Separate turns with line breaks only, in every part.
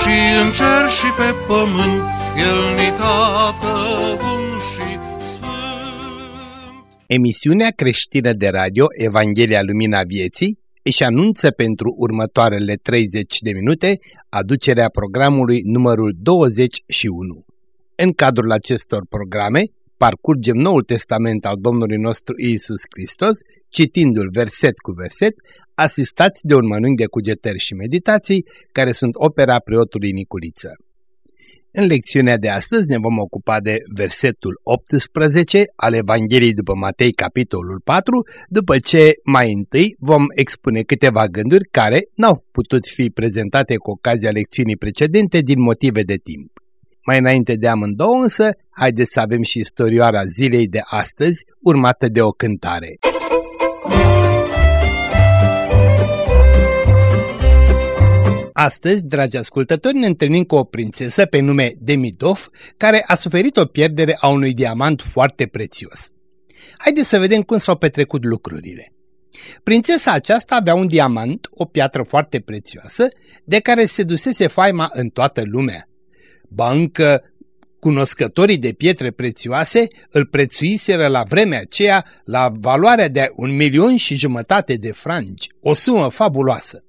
și în cer și pe pământ, El ni tată bun și sfânt.
Emisiunea creștină de radio Evanghelia Lumina Vieții își anunță pentru următoarele 30 de minute aducerea programului numărul 21. În cadrul acestor programe, parcurgem Noul Testament al Domnului nostru Isus Hristos, citindu-l verset cu verset, asistați de un mănânc de cugetări și meditații, care sunt opera preotului Niculiță. În lecțiunea de astăzi ne vom ocupa de versetul 18 al Evangheliei după Matei, capitolul 4, după ce mai întâi vom expune câteva gânduri care n-au putut fi prezentate cu ocazia lecțiunii precedente din motive de timp. Mai înainte de amândouă însă, haideți să avem și istorioara zilei de astăzi, urmată de o cântare. Astăzi, dragi ascultători, ne întâlnim cu o prințesă pe nume Demidov, care a suferit o pierdere a unui diamant foarte prețios. Haideți să vedem cum s-au petrecut lucrurile. Prințesa aceasta avea un diamant, o piatră foarte prețioasă, de care se dusese faima în toată lumea. Ba încă cunoscătorii de pietre prețioase îl prețuiseră la vremea aceea la valoarea de un milion și jumătate de franci, o sumă fabuloasă.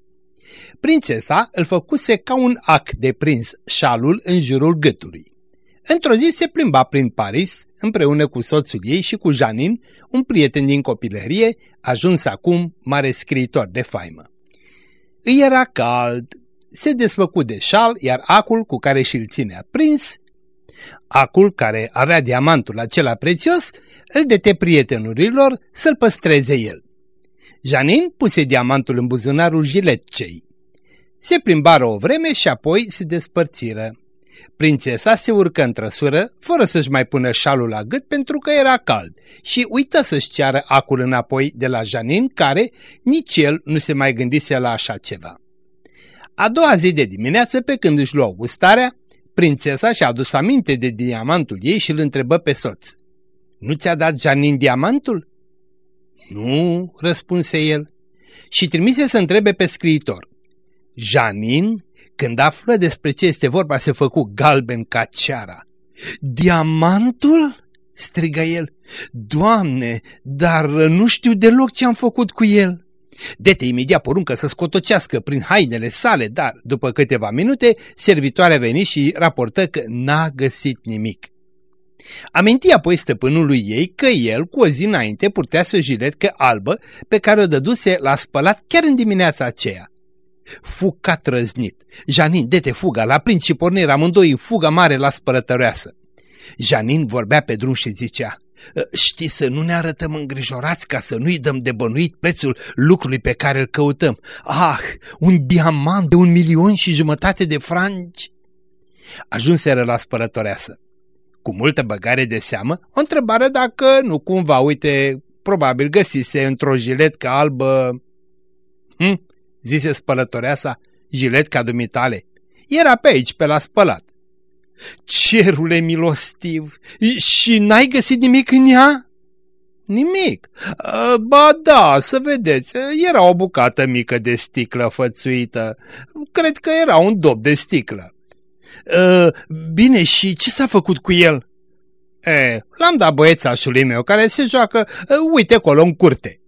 Prințesa îl făcuse ca un ac de prins șalul în jurul gâtului. Într-o zi se plimba prin Paris împreună cu soțul ei și cu Janin, un prieten din copilărie, ajuns acum mare scriitor de faimă. Îi era cald, se desfăcu de șal, iar acul cu care și-l ținea prins, acul care avea diamantul acela prețios, îl dete prietenurilor să-l păstreze el. Janin puse diamantul în buzunarul jiletcei. Se plimbară o vreme și apoi se despărțiră. Prințesa se urcă în trăsură, fără să-și mai pună șalul la gât pentru că era cald și uită să-și ceară acul înapoi de la Janin, care nici el nu se mai gândise la așa ceva. A doua zi de dimineață, pe când își luau gustarea, prințesa și-a adus aminte de diamantul ei și îl întrebă pe soț. Nu ți-a dat Janin diamantul?" Nu," răspunse el, și trimise să întrebe pe scriitor. Janin, când află despre ce este vorba, se făcu galben ca ceara. Diamantul? strigă el. Doamne, dar nu știu deloc ce am făcut cu el. Dete imediat poruncă să scotocească prin hainele sale, dar după câteva minute servitoarea veni și raportă că n-a găsit nimic. Aminti apoi stăpânului ei că el cu o zi înainte purtease o jiletcă albă pe care o dăduse la spălat chiar în dimineața aceea. Fuca trăznit. Janin, dete fuga, la prins și pornire amândoi în fuga mare la spărătăreasă. Janin vorbea pe drum și zicea, ă, Știi să nu ne arătăm îngrijorați ca să nu-i dăm de bănuit prețul lucrului pe care îl căutăm. Ah, un diamant de un milion și jumătate de franci! Ajunseră la spărătoreasă. Cu multă băgare de seamă, o întrebare dacă nu cumva, uite, probabil găsise într-o jiletcă albă... Hm? zise spălătoreasa, jiletca dumitale. Era pe aici, pe la spălat. Cerule milostiv, și n-ai găsit nimic în ea? Nimic. Ba da, să vedeți, era o bucată mică de sticlă fățuită. Cred că era un dop de sticlă. Bine, și ce s-a făcut cu el? E, l-am dat băiețașului meu care se joacă, uite acolo în curte.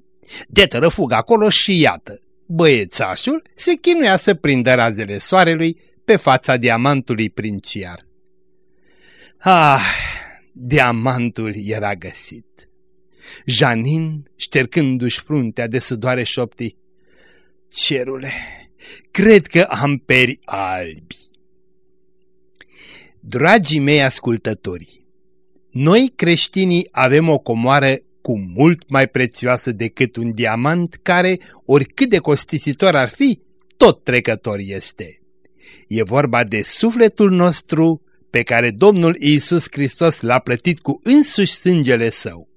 De fug acolo și iată, băiețașul se chinuia să prindă razele soarelui pe fața diamantului princiar. Ah, diamantul era găsit. Janin, ștercându-și fruntea de sudoare șoptii, Cerule, cred că am peri albi. Dragii mei ascultători, noi creștinii avem o comoară cu mult mai prețioasă decât un diamant care, oricât de costisitor ar fi, tot trecător este. E vorba de sufletul nostru pe care Domnul Iisus Hristos l-a plătit cu însuși sângele său.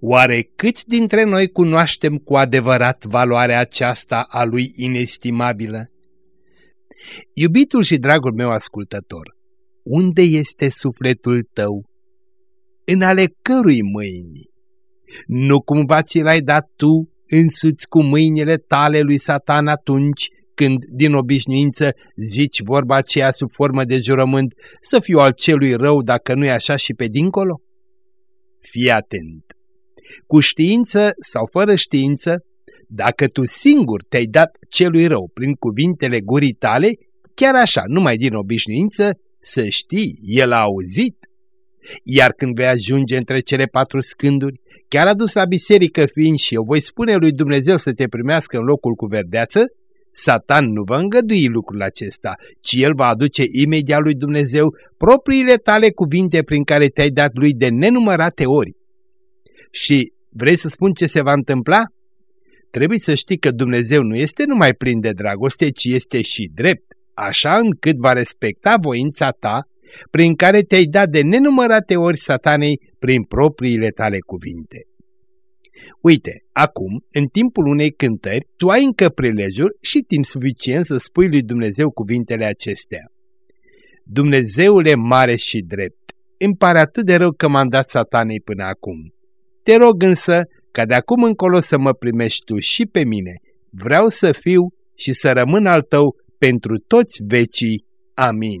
Oare câți dintre noi cunoaștem cu adevărat valoarea aceasta a lui inestimabilă? Iubitul și dragul meu ascultător, unde este sufletul tău? În ale cărui mâini? Nu cumva ți l-ai dat tu însuți cu mâinile tale lui Satan atunci când, din obișnuință, zici vorba aceea sub formă de jurământ, să fiu al celui rău dacă nu e așa și pe dincolo? Fii atent! Cu știință sau fără știință, dacă tu singur te-ai dat celui rău prin cuvintele gurii tale, chiar așa, numai din obișnuință, să știi, el a auzit. Iar când vei ajunge între cele patru scânduri, chiar adus la biserică fiind și eu voi spune lui Dumnezeu să te primească în locul cu verdeață, Satan nu va îngădui lucrul acesta, ci el va aduce imediat lui Dumnezeu propriile tale cuvinte prin care te-ai dat lui de nenumărate ori. Și vrei să spun ce se va întâmpla? Trebuie să știi că Dumnezeu nu este numai plin de dragoste, ci este și drept, așa încât va respecta voința ta, prin care te-ai dat de nenumărate ori satanei prin propriile tale cuvinte. Uite, acum, în timpul unei cântări, tu ai încă prilejul și timp suficient să spui lui Dumnezeu cuvintele acestea. Dumnezeule mare și drept, îmi pare atât de rău că m-am dat satanei până acum. Te rog însă ca de acum încolo să mă primești tu și pe mine. Vreau să fiu și să rămân al tău pentru toți vecii. Amin.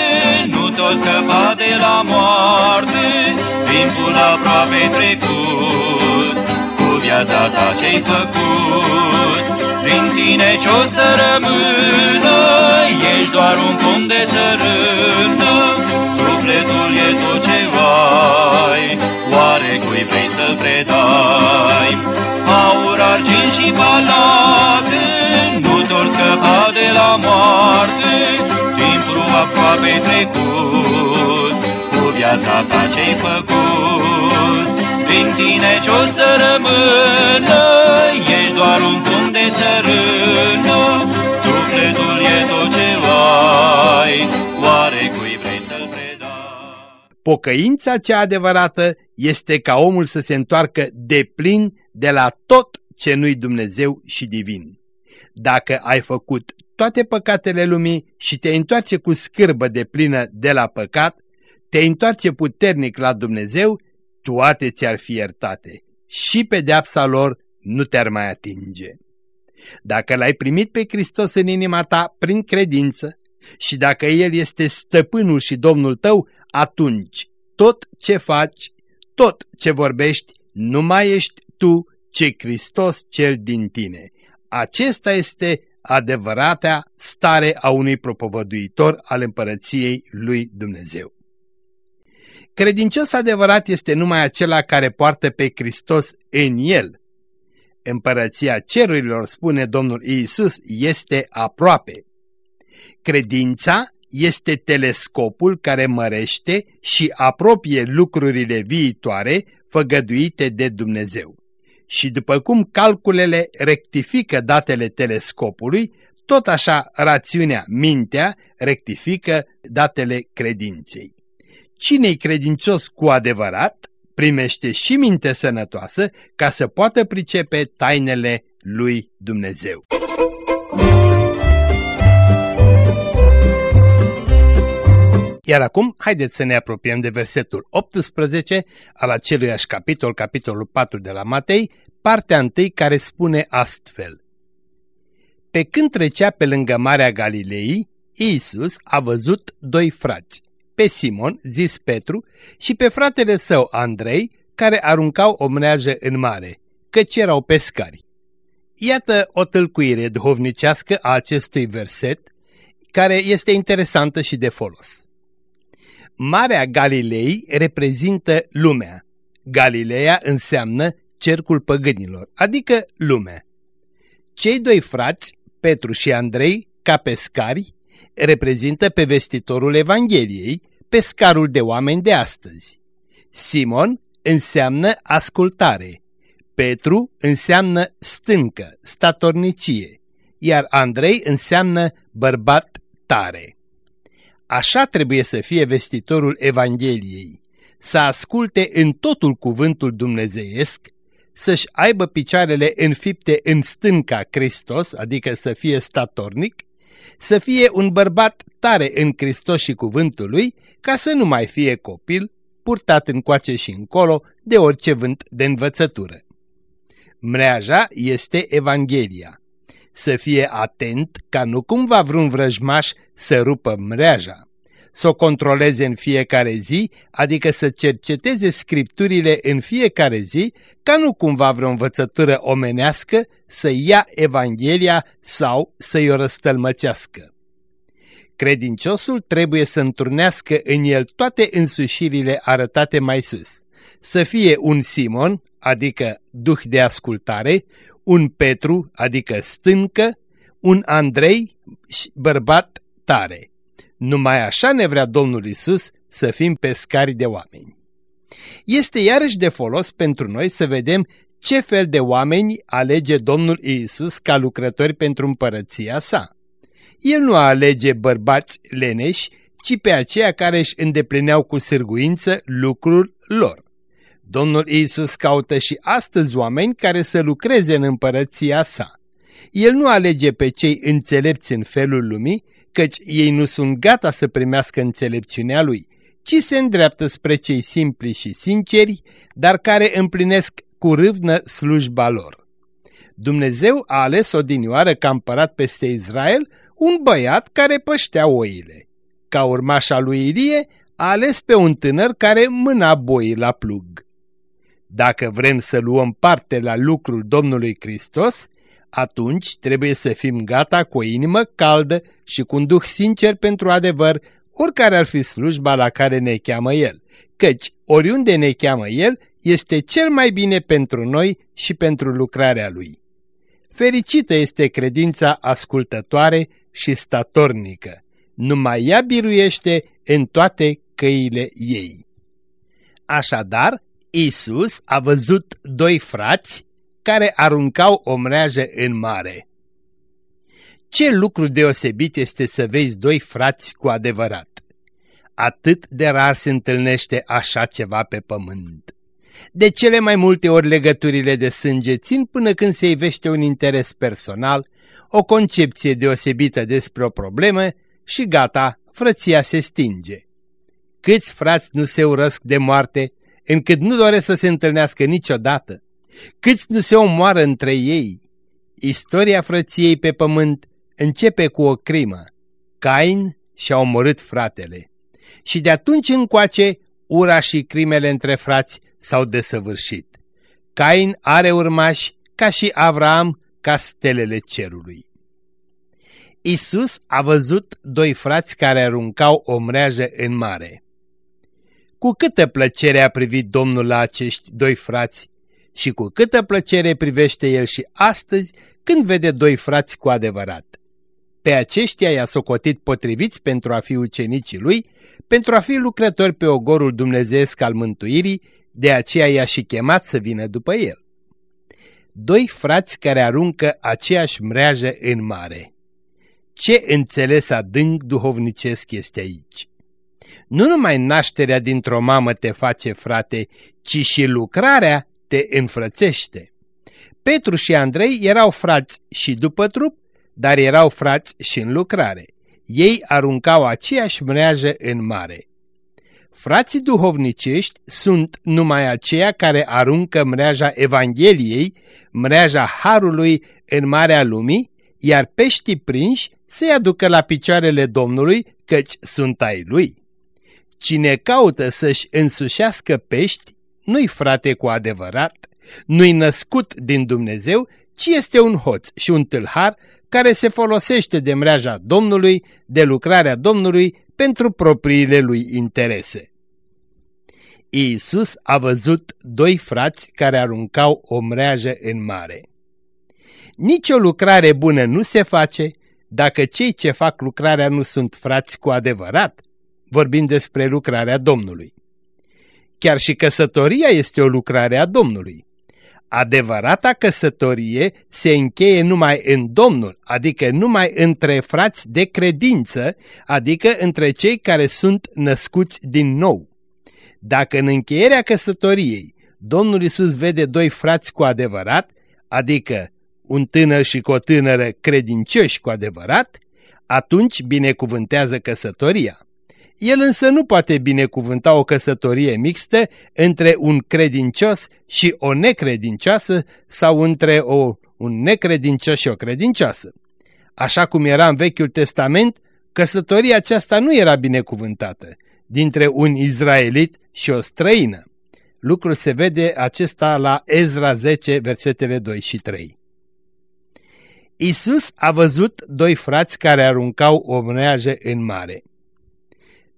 nu tot scăpa de la moarte, timpul aproape trecut, cu viața ta ce-ai făcut. Prin tine ce-o să rămână, ești doar un pom de țărână, sufletul e tot ce ai, oare cui vrei să-l predai? Aur, argint și palate, nu te scăpa de la moarte, timpul aproape trecut, cu viața ta ce-ai făcut. Prin tine ce-o să rămână, ești doar un pom de țărână, sufletul e tot ce ai, oare cui vrei să-l predai?
Pocăința cea adevărată este ca omul să se întoarcă de plin de la tot ce nu-i Dumnezeu și divin. Dacă ai făcut toate păcatele lumii și te întoarce cu scârbă de plină de la păcat, te întoarce puternic la Dumnezeu, toate ți-ar fi iertate și pedeapsa lor nu te-ar mai atinge. Dacă l-ai primit pe Hristos în inima ta prin credință și dacă El este stăpânul și Domnul tău, atunci tot ce faci, tot ce vorbești, nu mai ești tu, ci Hristos cel din tine. Acesta este adevărata stare a unui propovăduitor al împărăției lui Dumnezeu. Credincios adevărat este numai acela care poartă pe Hristos în el. Împărăția cerurilor, spune Domnul Iisus, este aproape. Credința este telescopul care mărește și apropie lucrurile viitoare făgăduite de Dumnezeu. Și după cum calculele rectifică datele telescopului, tot așa rațiunea, mintea, rectifică datele credinței. Cine-i credincios cu adevărat, primește și minte sănătoasă ca să poată pricepe tainele lui Dumnezeu. Iar acum, haideți să ne apropiem de versetul 18 al aceluiași capitol, capitolul 4 de la Matei, partea 1 care spune astfel. Pe când trecea pe lângă Marea Galilei, Iisus a văzut doi frați, pe Simon, zis Petru, și pe fratele său Andrei, care aruncau o mreajă în mare, căci erau pescari. Iată o tâlcuire duhovnicească a acestui verset, care este interesantă și de folos. Marea Galilei reprezintă lumea. Galileea înseamnă cercul păgânilor, adică lumea. Cei doi frați, Petru și Andrei, ca pescari, reprezintă pe vestitorul Evangheliei, pescarul de oameni de astăzi. Simon înseamnă ascultare, Petru înseamnă stâncă, statornicie, iar Andrei înseamnă bărbat tare. Așa trebuie să fie vestitorul Evangheliei, să asculte în totul cuvântul dumnezeiesc, să-și aibă picioarele înfipte în stânca Hristos, adică să fie statornic, să fie un bărbat tare în Hristos și cuvântul lui, ca să nu mai fie copil, purtat încoace și încolo de orice vânt de învățătură. Mreaja este Evanghelia. Să fie atent ca nu cumva vreun vrăjmaș să rupă mreaja. Să o controleze în fiecare zi, adică să cerceteze scripturile în fiecare zi, ca nu cumva vreo învățătură omenească să ia Evanghelia sau să-i o răstălmăcească. Credinciosul trebuie să întrunească în el toate însușirile arătate mai sus. Să fie un Simon, adică duh de ascultare, un Petru, adică stâncă, un Andrei, bărbat tare. Numai așa ne vrea Domnul Isus să fim pescari de oameni. Este iarăși de folos pentru noi să vedem ce fel de oameni alege Domnul Isus ca lucrători pentru împărăția sa. El nu alege bărbați leneși, ci pe aceia care își îndeplineau cu sârguință lucrul lor. Domnul Iisus caută și astăzi oameni care să lucreze în împărăția sa. El nu alege pe cei înțelepți în felul lumii, căci ei nu sunt gata să primească înțelepciunea lui, ci se îndreaptă spre cei simpli și sinceri, dar care împlinesc cu râvnă slujba lor. Dumnezeu a ales odinioară ca împărat peste Israel un băiat care păștea oile. Ca urmașa lui Ilie, a ales pe un tânăr care mâna boii la plug. Dacă vrem să luăm parte la lucrul Domnului Hristos, atunci trebuie să fim gata cu o inimă caldă și cu un duh sincer pentru adevăr, oricare ar fi slujba la care ne cheamă El, căci oriunde ne cheamă El este cel mai bine pentru noi și pentru lucrarea Lui. Fericită este credința ascultătoare și statornică, numai ea biruiește în toate căile ei. Așadar, Isus a văzut doi frați care aruncau o mreajă în mare. Ce lucru deosebit este să vezi doi frați cu adevărat! Atât de rar se întâlnește așa ceva pe pământ. De cele mai multe ori legăturile de sânge țin până când se ivește un interes personal, o concepție deosebită despre o problemă și gata, frăția se stinge. Câți frați nu se urăsc de moarte încât nu doresc să se întâlnească niciodată. Câți nu se omoară între ei. Istoria frăției pe pământ începe cu o crimă. Cain și-a omorât fratele. Și de atunci încoace, ura și crimele între frați s-au desăvârșit. Cain are urmași ca și Avram, ca stelele cerului. Isus a văzut doi frați care aruncau o mreajă în mare. Cu câtă plăcere a privit Domnul la acești doi frați și cu câtă plăcere privește El și astăzi când vede doi frați cu adevărat. Pe aceștia i-a socotit potriviți pentru a fi ucenicii lui, pentru a fi lucrători pe ogorul dumnezeesc al mântuirii, de aceea i-a și chemat să vină după el. Doi frați care aruncă aceeași mreajă în mare. Ce înțeles adânc duhovnicesc este aici! Nu numai nașterea dintr-o mamă te face frate, ci și lucrarea te înfrățește. Petru și Andrei erau frați și după trup, dar erau frați și în lucrare. Ei aruncau aceeași mreajă în mare. Frații duhovnicești sunt numai aceia care aruncă mreaja Evangheliei, mreaja Harului în marea lumii, iar peștii prinși se aducă la picioarele Domnului, căci sunt ai lui. Cine caută să-și însușească pești, nu-i frate cu adevărat, nu-i născut din Dumnezeu, ci este un hoț și un tâlhar care se folosește de mreaja Domnului, de lucrarea Domnului, pentru propriile lui interese. Iisus a văzut doi frați care aruncau o mreajă în mare. Nici o lucrare bună nu se face dacă cei ce fac lucrarea nu sunt frați cu adevărat, vorbim despre lucrarea Domnului. Chiar și căsătoria este o lucrare a Domnului. Adevărata căsătorie se încheie numai în Domnul, adică numai între frați de credință, adică între cei care sunt născuți din nou. Dacă în încheierea căsătoriei Domnul Isus vede doi frați cu adevărat, adică un tânăr și cu o tânără credincioși cu adevărat, atunci binecuvântează căsătoria. El însă nu poate binecuvânta o căsătorie mixtă între un credincios și o necredincioasă sau între o, un necredincios și o credincioasă. Așa cum era în Vechiul Testament, căsătoria aceasta nu era binecuvântată dintre un izraelit și o străină. Lucrul se vede acesta la Ezra 10, versetele 2 și 3. Isus a văzut doi frați care aruncau o mreajă în mare.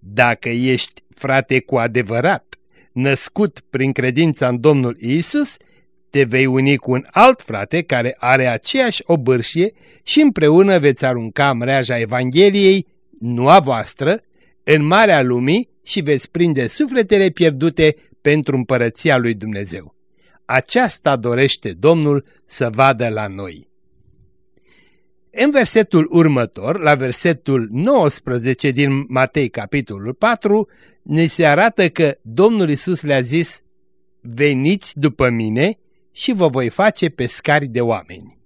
Dacă ești frate cu adevărat, născut prin credința în Domnul Isus, te vei uni cu un alt frate care are aceeași obârșie și împreună veți arunca mreaja Evangheliei, nu a voastră, în marea lumii și veți prinde sufletele pierdute pentru împărăția lui Dumnezeu. Aceasta dorește Domnul să vadă la noi. În versetul următor, la versetul 19 din Matei capitolul 4, ne se arată că Domnul Isus le-a zis, veniți după mine și vă voi face pescari de oameni.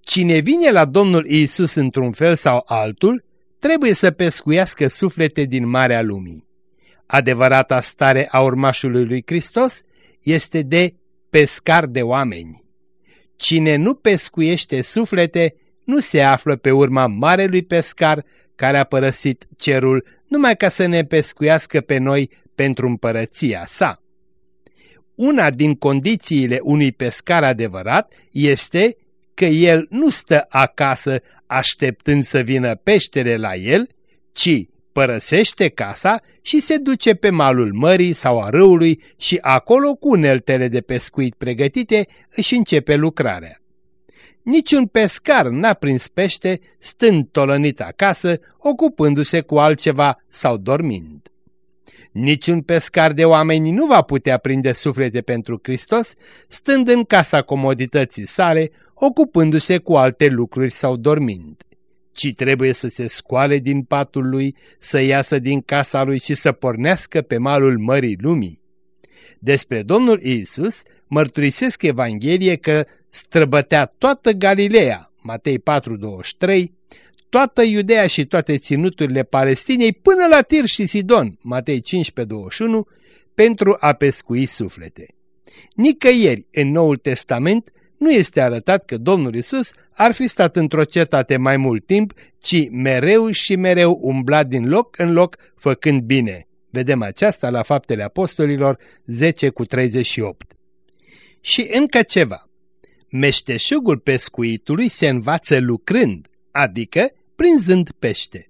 Cine vine la Domnul Isus într-un fel sau altul, trebuie să pescuiască suflete din marea lumii. Adevărata stare a urmașului lui Hristos este de pescar de oameni. Cine nu pescuiește suflete nu se află pe urma marelui pescar care a părăsit cerul numai ca să ne pescuiască pe noi pentru împărăția sa. Una din condițiile unui pescar adevărat este că el nu stă acasă așteptând să vină peștele la el, ci părăsește casa și se duce pe malul mării sau a râului și acolo cu uneltele de pescuit pregătite își începe lucrarea. Niciun pescar n-a prins pește stând tolănit acasă, ocupându-se cu altceva sau dormind. Niciun pescar de oameni nu va putea prinde suflete pentru Hristos, stând în casa comodității sale, ocupându-se cu alte lucruri sau dormind ci trebuie să se scoale din patul lui, să iasă din casa lui și să pornească pe malul mării lumii. Despre Domnul Isus mărturisesc Evanghelie că străbătea toată Galileea, Matei 4:23, toată Iudea și toate ținuturile Palestinei până la Tir și Sidon, Matei 15:21, pentru a pescui suflete. Nicăieri în Noul Testament nu este arătat că Domnul Isus ar fi stat într-o cetate mai mult timp, ci mereu și mereu umbla din loc în loc făcând bine. Vedem aceasta la Faptele Apostolilor 10 cu 38. Și încă ceva. Meșteșugul pescuitului se învață lucrând, adică prinzând pește.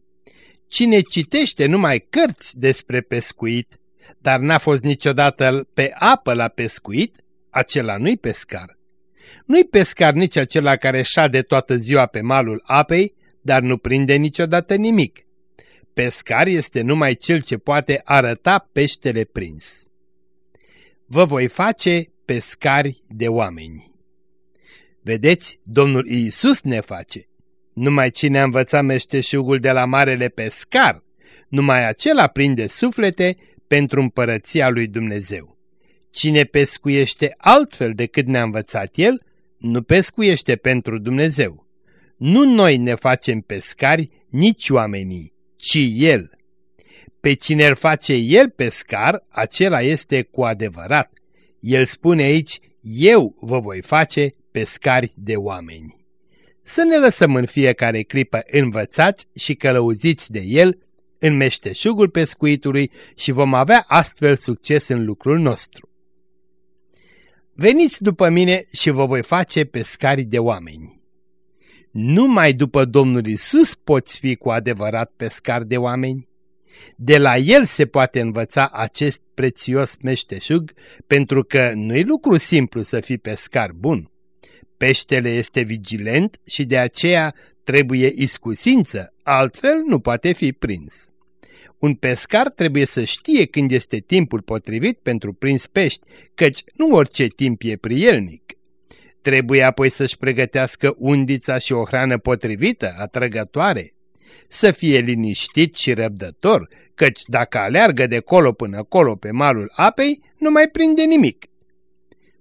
Cine citește numai cărți despre pescuit, dar n-a fost niciodată pe apă la pescuit, acela nu-i pescar. Nu-i pescar nici acela care șade toată ziua pe malul apei, dar nu prinde niciodată nimic. Pescar este numai cel ce poate arăta peștele prins. Vă voi face pescari de oameni. Vedeți, Domnul Iisus ne face. Numai cine a învățat meșteșugul de la marele pescar, numai acela prinde suflete pentru împărăția lui Dumnezeu. Cine pescuiește altfel decât ne-a învățat el, nu pescuiește pentru Dumnezeu. Nu noi ne facem pescari, nici oamenii, ci El. Pe cine îl face El pescar, acela este cu adevărat. El spune aici, eu vă voi face pescari de oameni. Să ne lăsăm în fiecare clipă învățați și călăuziți de El în meșteșugul pescuitului și vom avea astfel succes în lucrul nostru. Veniți după mine și vă voi face pescari de oameni. Numai după Domnul Isus poți fi cu adevărat pescar de oameni. De la el se poate învăța acest prețios meșteșug, pentru că nu-i lucru simplu să fii pescar bun. Peștele este vigilent și de aceea trebuie iscusință, altfel nu poate fi prins. Un pescar trebuie să știe când este timpul potrivit pentru prins pești, căci nu orice timp e prielnic. Trebuie apoi să-și pregătească undița și o hrană potrivită, atrăgătoare. Să fie liniștit și răbdător, căci dacă aleargă de colo până colo pe malul apei, nu mai prinde nimic.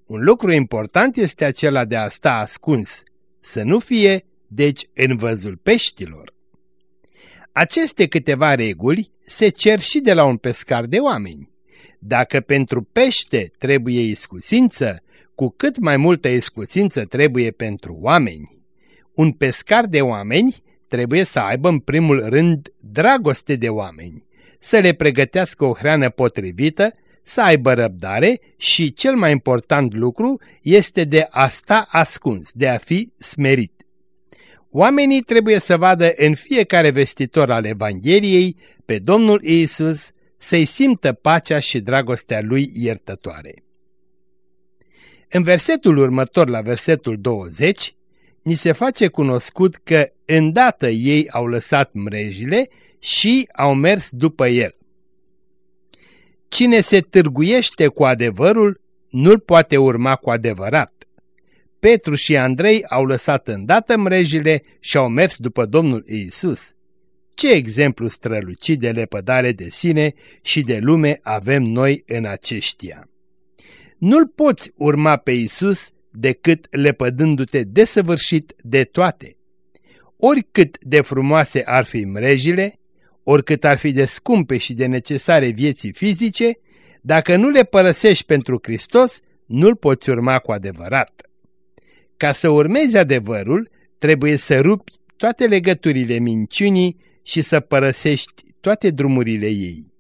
Un lucru important este acela de a sta ascuns, să nu fie, deci, în văzul peștilor. Aceste câteva reguli se cer și de la un pescar de oameni. Dacă pentru pește trebuie iscusință, cu cât mai multă iscusință trebuie pentru oameni. Un pescar de oameni trebuie să aibă în primul rând dragoste de oameni, să le pregătească o hrană potrivită, să aibă răbdare și cel mai important lucru este de a sta ascuns, de a fi smerit. Oamenii trebuie să vadă în fiecare vestitor al Evangheliei pe Domnul Iisus, să-i simtă pacea și dragostea lui iertătoare. În versetul următor, la versetul 20, ni se face cunoscut că îndată ei au lăsat mrejile și au mers după el. Cine se târguiește cu adevărul, nu-l poate urma cu adevărat. Petru și Andrei au lăsat îndată mrejile și au mers după Domnul Iisus. Ce exemplu strălucit de lepădare de sine și de lume avem noi în aceștia! Nu-L poți urma pe Iisus decât lepădându-te desăvârșit de toate. Oricât de frumoase ar fi mrejile, oricât ar fi de scumpe și de necesare vieții fizice, dacă nu le părăsești pentru Hristos, nu-L poți urma cu adevărat. Ca să urmezi adevărul, trebuie să rupi toate legăturile minciunii și să părăsești toate drumurile ei.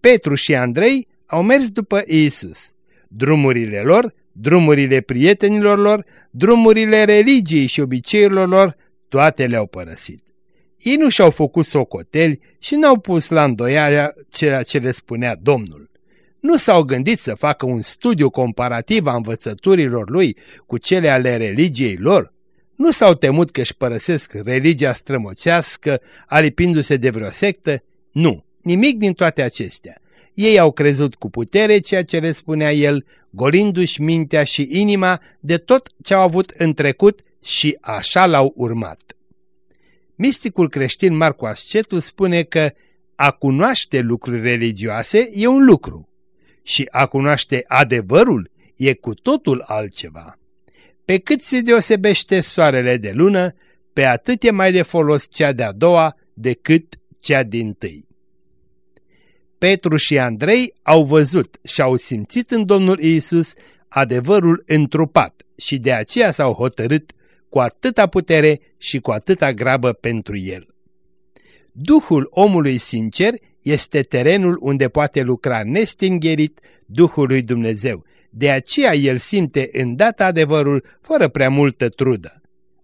Petru și Andrei au mers după Iisus. Drumurile lor, drumurile prietenilor lor, drumurile religiei și obiceiurilor lor, toate le-au părăsit. Ei nu și-au făcut socoteli și n-au pus la îndoială ceea ce le spunea Domnul nu s-au gândit să facă un studiu comparativ a învățăturilor lui cu cele ale religiei lor? Nu s-au temut că își părăsesc religia strămocească, alipindu-se de vreo sectă? Nu, nimic din toate acestea. Ei au crezut cu putere ceea ce le spunea el, golindu-și mintea și inima de tot ce au avut în trecut și așa l-au urmat. Misticul creștin Marcu Ascetul spune că a cunoaște lucruri religioase e un lucru, și a cunoaște adevărul e cu totul altceva. Pe cât se deosebește soarele de lună, pe atât e mai de folos cea de-a doua decât cea din tâi. Petru și Andrei au văzut și au simțit în Domnul Iisus adevărul întrupat și de aceea s-au hotărât cu atâta putere și cu atâta grabă pentru el. Duhul omului sincer este terenul unde poate lucra nestingherit Duhul lui Dumnezeu. De aceea el simte îndată adevărul fără prea multă trudă.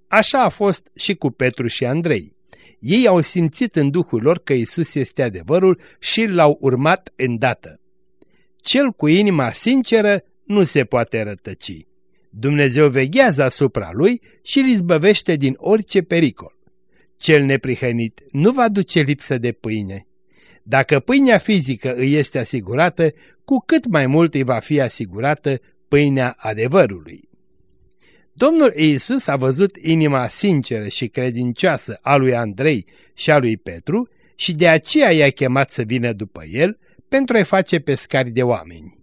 Așa a fost și cu Petru și Andrei. Ei au simțit în Duhul lor că Isus este adevărul și l-au urmat îndată. Cel cu inima sinceră nu se poate rătăci. Dumnezeu veghează asupra lui și îl izbăvește din orice pericol. Cel neprihănit nu va duce lipsă de pâine. Dacă pâinea fizică îi este asigurată, cu cât mai mult îi va fi asigurată pâinea adevărului. Domnul Iisus a văzut inima sinceră și credincioasă a lui Andrei și a lui Petru și de aceea i-a chemat să vină după el pentru a-i face pescari de oameni.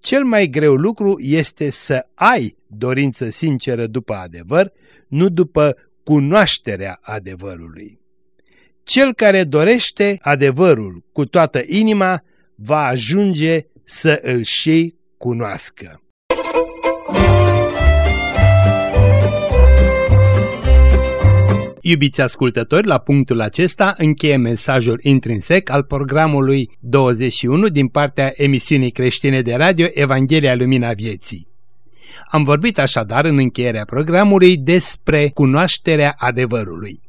Cel mai greu lucru este să ai dorință sinceră după adevăr, nu după cunoașterea adevărului. Cel care dorește adevărul cu toată inima va ajunge să îl și cunoască.
Iubiți ascultători, la punctul acesta încheie mesajul intrinsec al programului 21 din partea emisiunii creștine de radio Evanghelia Lumina Vieții.
Am vorbit așadar în încheierea programului despre cunoașterea adevărului.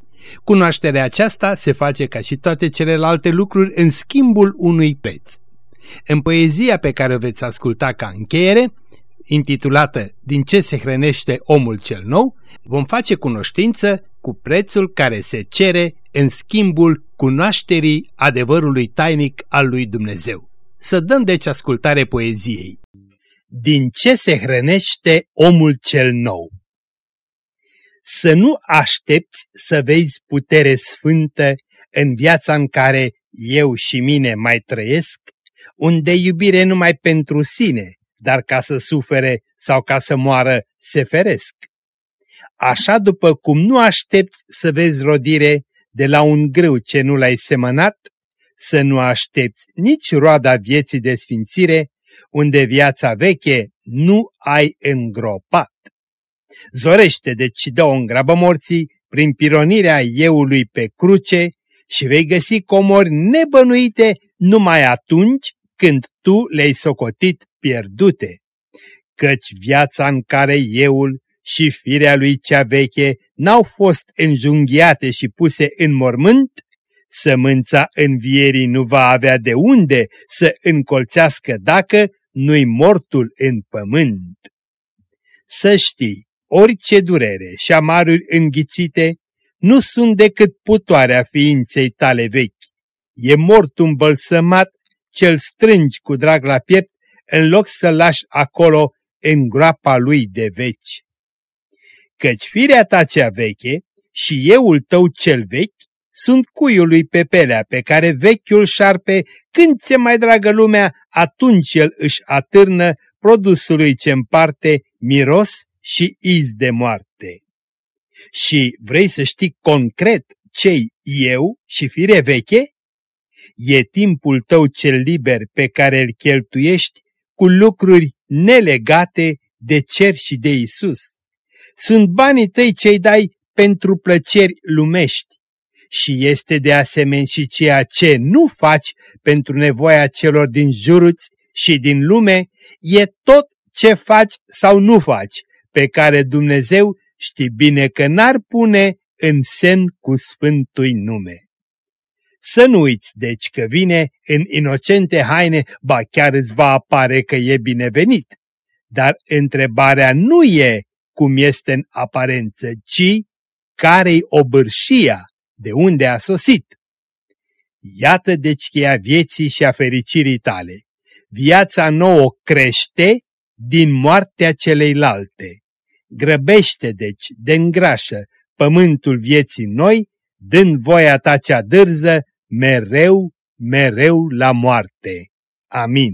Cunoașterea aceasta se face ca și toate celelalte lucruri în schimbul unui preț. În poezia pe care o veți asculta ca încheiere, intitulată Din ce se hrănește omul cel nou, vom face cunoștință cu prețul care se cere în schimbul cunoașterii adevărului tainic al lui Dumnezeu. Să dăm deci ascultare poeziei. Din ce se hrănește omul cel nou? Să nu aștepți să vezi putere sfântă în viața în care eu și mine mai trăiesc, unde iubire numai pentru sine, dar ca să sufere sau ca să moară se feresc. Așa după cum nu aștepți să vezi rodire de la un grâu ce nu l-ai semănat, să nu aștepți nici roada vieții de sfințire, unde viața veche nu ai îngropat. Zorește deci și dă-o în grabă morții prin pironirea euului pe cruce și vei găsi comori nebănuite numai atunci când tu le-ai socotit pierdute. Căci viața în care euul și firea lui cea veche n-au fost înjunghiate și puse în mormânt, sămânța învierii nu va avea de unde să încolțească dacă nu-i mortul în pământ. Să știi, orice durere și amaruri înghițite nu sunt decât putoarea ființei tale vechi. E mortul îmbălsămat ce-l strângi cu drag la piept în loc să lași acolo în groapa lui de veci. Căci firea ta cea veche și euul tău cel vechi sunt cuiul lui pe pelea pe care vechiul șarpe, când ți mai dragă lumea, atunci el își atârnă produsului ce împarte miros și iz de moarte. Și vrei să știi concret cei eu și fire veche? E timpul tău cel liber pe care îl cheltuiești cu lucruri nelegate de cer și de Isus. Sunt banii tăi ce dai pentru plăceri lumești și este de asemenea și ceea ce nu faci pentru nevoia celor din juruți și din lume, e tot ce faci sau nu faci, pe care Dumnezeu știe bine că n-ar pune în semn cu sfântui nume. Să nu uiți, deci, că vine în inocente haine, ba chiar îți va apare că e binevenit. Dar întrebarea nu e cum este în aparență, ci care-i obârșia, de unde a sosit. Iată deci cheia vieții și a fericirii tale. Viața nouă crește din moartea celeilalte. Grăbește deci, de îngrașă, pământul vieții noi, dând voia ta cea dârză mereu, mereu la moarte. Amin.